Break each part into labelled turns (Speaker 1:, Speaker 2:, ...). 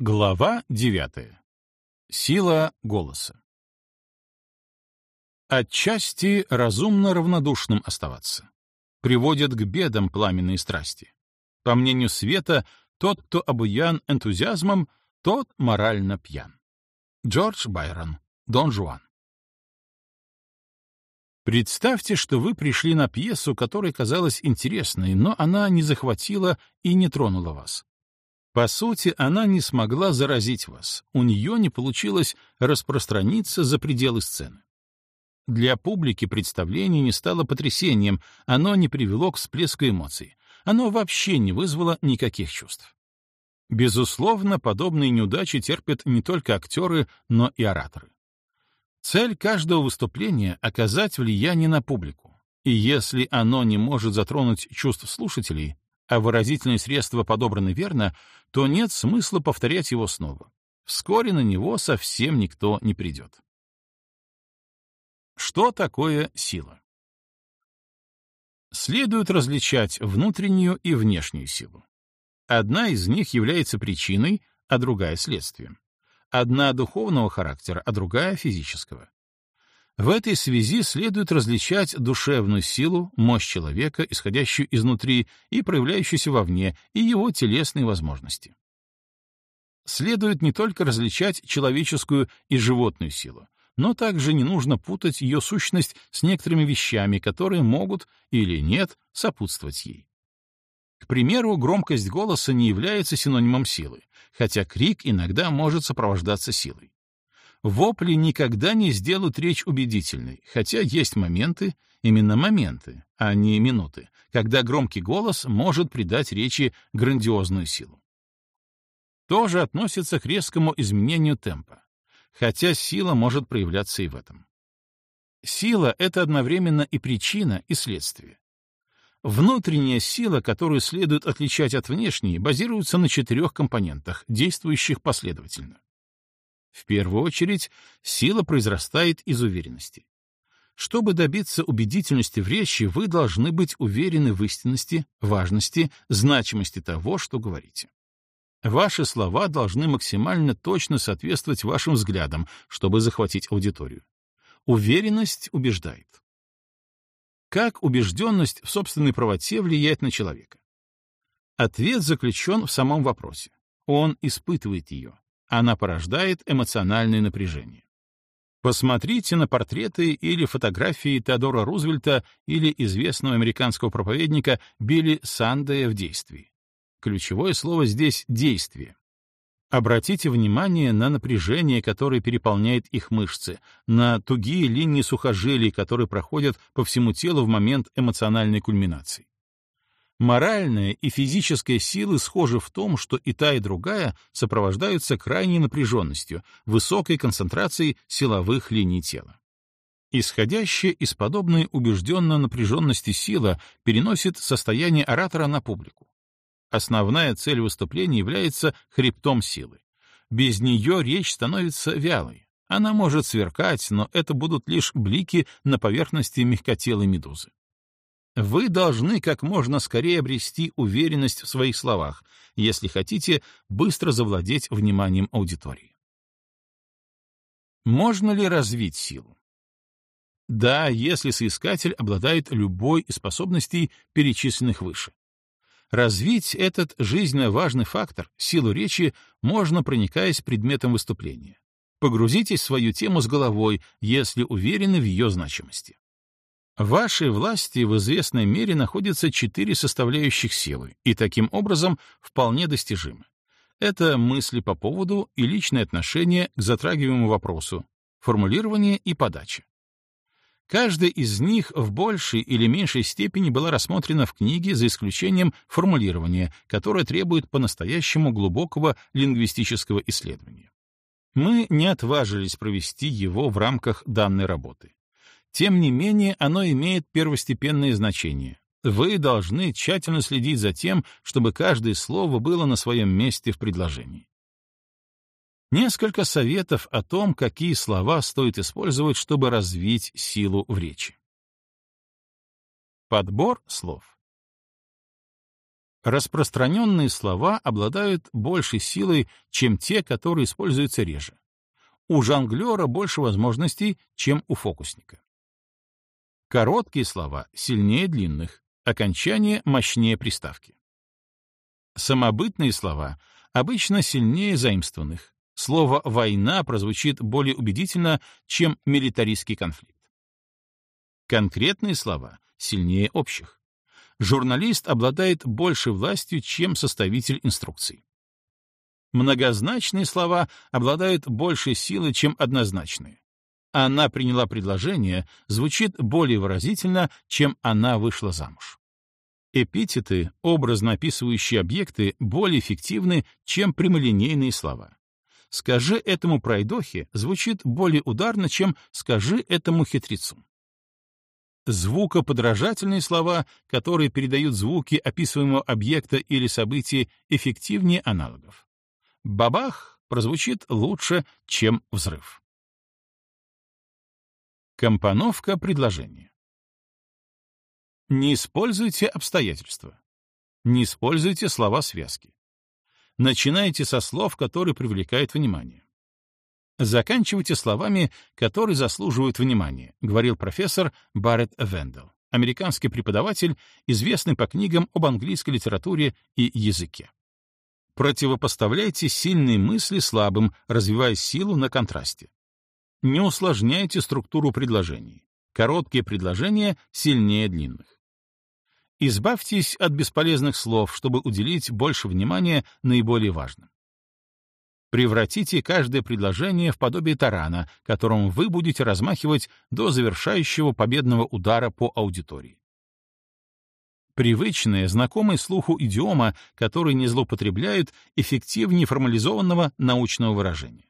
Speaker 1: Глава девятая. Сила голоса. Отчасти разумно равнодушным оставаться. Приводят к бедам пламенные страсти. По мнению Света, тот, кто обуян энтузиазмом, тот морально пьян. Джордж Байрон, Дон Жуан. Представьте, что вы пришли на пьесу, которая казалась интересной, но она не захватила и не тронула вас. По сути, она не смогла заразить вас, у нее не получилось распространиться за пределы сцены. Для публики представление не стало потрясением, оно не привело к всплеску эмоций, оно вообще не вызвало никаких чувств. Безусловно, подобные неудачи терпят не только актеры, но и ораторы. Цель каждого выступления — оказать влияние на публику, и если оно не может затронуть чувств слушателей, а выразительные средства подобраны верно, то нет смысла повторять его снова. Вскоре на него совсем никто не придет. Что такое сила? Следует различать внутреннюю и внешнюю силу. Одна из них является причиной, а другая — следствием. Одна духовного характера, а другая — физического. В этой связи следует различать душевную силу, мощь человека, исходящую изнутри и проявляющуюся вовне, и его телесные возможности. Следует не только различать человеческую и животную силу, но также не нужно путать ее сущность с некоторыми вещами, которые могут или нет сопутствовать ей. К примеру, громкость голоса не является синонимом силы, хотя крик иногда может сопровождаться силой. Вопли никогда не сделают речь убедительной, хотя есть моменты, именно моменты, а не минуты, когда громкий голос может придать речи грандиозную силу. Тоже относится к резкому изменению темпа, хотя сила может проявляться и в этом. Сила — это одновременно и причина, и следствие. Внутренняя сила, которую следует отличать от внешней, базируется на четырех компонентах, действующих последовательно. В первую очередь, сила произрастает из уверенности. Чтобы добиться убедительности в речи, вы должны быть уверены в истинности, важности, значимости того, что говорите. Ваши слова должны максимально точно соответствовать вашим взглядам, чтобы захватить аудиторию. Уверенность убеждает. Как убежденность в собственной правоте влияет на человека? Ответ заключен в самом вопросе. Он испытывает ее она порождает эмоциональное напряжение. Посмотрите на портреты или фотографии Теодора Рузвельта или известного американского проповедника Билли Сандея в действии. Ключевое слово здесь — действие. Обратите внимание на напряжение, которое переполняет их мышцы, на тугие линии сухожилий, которые проходят по всему телу в момент эмоциональной кульминации. Моральная и физическая силы схожи в том, что и та, и другая сопровождаются крайней напряженностью, высокой концентрацией силовых линий тела. Исходящая из подобной убежденно напряженности сила переносит состояние оратора на публику. Основная цель выступления является хребтом силы. Без нее речь становится вялой. Она может сверкать, но это будут лишь блики на поверхности мягкотелой медузы. Вы должны как можно скорее обрести уверенность в своих словах, если хотите быстро завладеть вниманием аудитории. Можно ли развить силу? Да, если соискатель обладает любой из способностей, перечисленных выше. Развить этот жизненно важный фактор, силу речи, можно, проникаясь предметом выступления. Погрузитесь в свою тему с головой, если уверены в ее значимости. В вашей власти в известной мере находятся четыре составляющих силы, и таким образом вполне достижимы. Это мысли по поводу и личное отношение к затрагиваемому вопросу, формулирование и подача. Каждая из них в большей или меньшей степени была рассмотрена в книге за исключением формулирования, которое требует по-настоящему глубокого лингвистического исследования. Мы не отважились провести его в рамках данной работы. Тем не менее, оно имеет первостепенное значение. Вы должны тщательно следить за тем, чтобы каждое слово было на своем месте в предложении. Несколько советов о том, какие слова стоит использовать, чтобы развить силу в речи. Подбор слов. Распространенные слова обладают большей силой, чем те, которые используются реже. У жонглера больше возможностей, чем у фокусника. Короткие слова сильнее длинных, окончание мощнее приставки. Самобытные слова обычно сильнее заимствованных. Слово «война» прозвучит более убедительно, чем милитаристский конфликт. Конкретные слова сильнее общих. Журналист обладает большей властью, чем составитель инструкций. Многозначные слова обладают большей силой, чем однозначные. Она приняла предложение звучит более выразительно, чем она вышла замуж. Эпитеты, образно описывающие объекты, более эффективны, чем прямолинейные слова. «Скажи этому пройдохе» звучит более ударно, чем «скажи этому хитрецу». Звукоподражательные слова, которые передают звуки описываемого объекта или события, эффективнее аналогов. «Бабах» прозвучит лучше, чем «взрыв». Компоновка предложения. Не используйте обстоятельства. Не используйте слова-связки. Начинайте со слов, которые привлекают внимание. Заканчивайте словами, которые заслуживают внимания, говорил профессор Барретт Вендел, американский преподаватель, известный по книгам об английской литературе и языке. Противопоставляйте сильные мысли слабым, развивая силу на контрасте. Не усложняйте структуру предложений. Короткие предложения сильнее длинных. Избавьтесь от бесполезных слов, чтобы уделить больше внимания наиболее важным. Превратите каждое предложение в подобие тарана, которым вы будете размахивать до завершающего победного удара по аудитории. Привычная, знакомая слуху идиома, который не злоупотребляют, эффективнее формализованного научного выражения.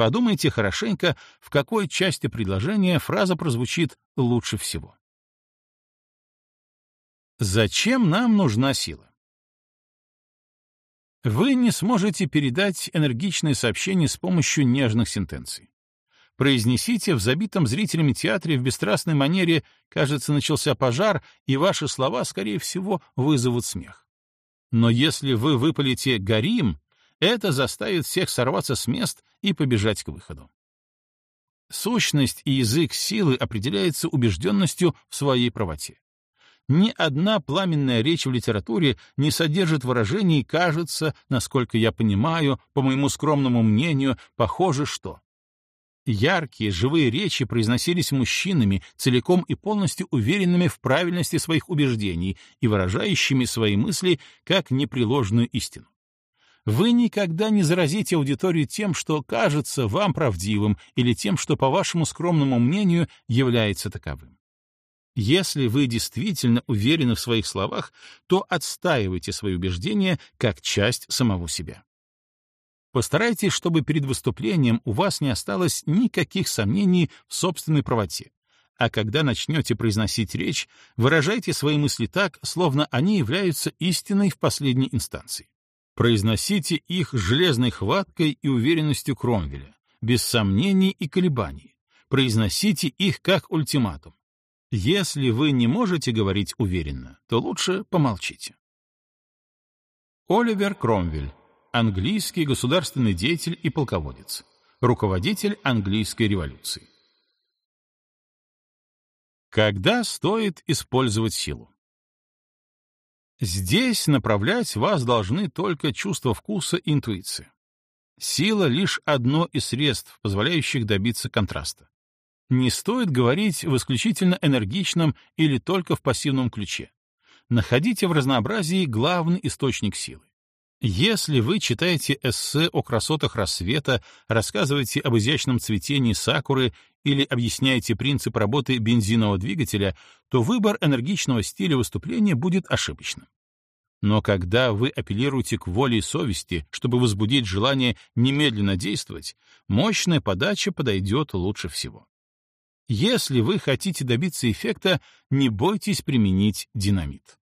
Speaker 1: Подумайте хорошенько, в какой части предложения фраза прозвучит лучше всего. Зачем нам нужна сила? Вы не сможете передать энергичное сообщение с помощью нежных сентенций. Произнесите в забитом зрителями театре в бесстрастной манере «кажется, начался пожар», и ваши слова, скорее всего, вызовут смех. Но если вы выпалите «горим», это заставит всех сорваться с мест и побежать к выходу. Сущность и язык силы определяется убежденностью в своей правоте. Ни одна пламенная речь в литературе не содержит выражений «кажется», «насколько я понимаю», «по моему скромному мнению», «похоже, что». Яркие, живые речи произносились мужчинами, целиком и полностью уверенными в правильности своих убеждений и выражающими свои мысли как непреложную истину. Вы никогда не заразите аудиторию тем, что кажется вам правдивым, или тем, что, по вашему скромному мнению, является таковым. Если вы действительно уверены в своих словах, то отстаивайте свои убеждения как часть самого себя. Постарайтесь, чтобы перед выступлением у вас не осталось никаких сомнений в собственной правоте. А когда начнете произносить речь, выражайте свои мысли так, словно они являются истиной в последней инстанции. Произносите их железной хваткой и уверенностью Кромвеля, без сомнений и колебаний. Произносите их как ультиматум. Если вы не можете говорить уверенно, то лучше помолчите. Оливер Кромвель, английский государственный деятель и полководец, руководитель английской революции. Когда стоит использовать силу? Здесь направлять вас должны только чувство вкуса и интуиция. Сила — лишь одно из средств, позволяющих добиться контраста. Не стоит говорить в исключительно энергичном или только в пассивном ключе. Находите в разнообразии главный источник силы. Если вы читаете эссе о красотах рассвета, рассказываете об изящном цветении сакуры или объясняете принцип работы бензинового двигателя, то выбор энергичного стиля выступления будет ошибочным. Но когда вы апеллируете к воле и совести, чтобы возбудить желание немедленно действовать, мощная подача подойдет лучше всего. Если вы хотите добиться эффекта, не бойтесь применить динамит.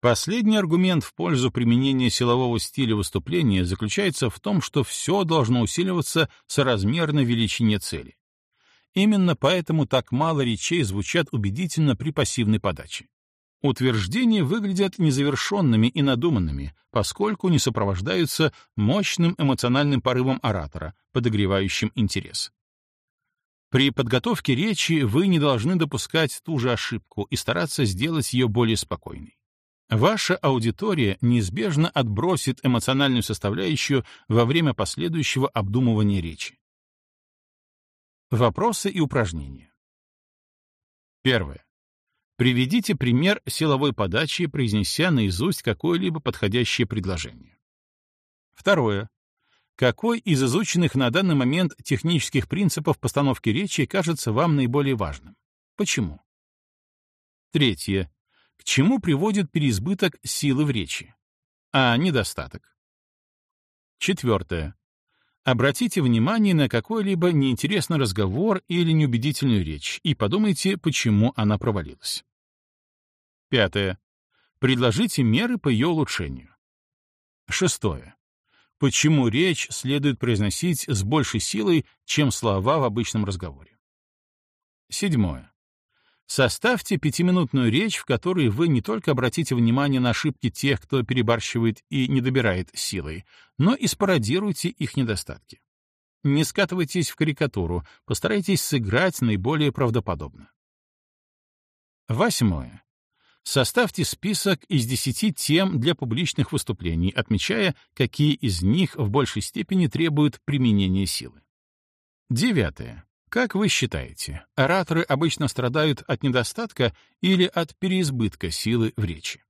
Speaker 1: Последний аргумент в пользу применения силового стиля выступления заключается в том, что все должно усиливаться соразмерно величине цели. Именно поэтому так мало речей звучат убедительно при пассивной подаче. Утверждения выглядят незавершенными и надуманными, поскольку не сопровождаются мощным эмоциональным порывом оратора, подогревающим интерес. При подготовке речи вы не должны допускать ту же ошибку и стараться сделать ее более спокойной. Ваша аудитория неизбежно отбросит эмоциональную составляющую во время последующего обдумывания речи. Вопросы и упражнения. Первое. Приведите пример силовой подачи, произнеся наизусть какое-либо подходящее предложение. Второе. Какой из изученных на данный момент технических принципов постановки речи кажется вам наиболее важным? Почему? Третье. К чему приводит переизбыток силы в речи? А недостаток? Четвертое. Обратите внимание на какой-либо неинтересный разговор или неубедительную речь и подумайте, почему она провалилась. Пятое. Предложите меры по ее улучшению. Шестое. Почему речь следует произносить с большей силой, чем слова в обычном разговоре? Седьмое. Составьте пятиминутную речь, в которой вы не только обратите внимание на ошибки тех, кто перебарщивает и не добирает силой, но и спародируйте их недостатки. Не скатывайтесь в карикатуру, постарайтесь сыграть наиболее правдоподобно. Восьмое. Составьте список из 10 тем для публичных выступлений, отмечая, какие из них в большей степени требуют применения силы. Девятое. Как вы считаете, ораторы обычно страдают от недостатка или от переизбытка силы в речи?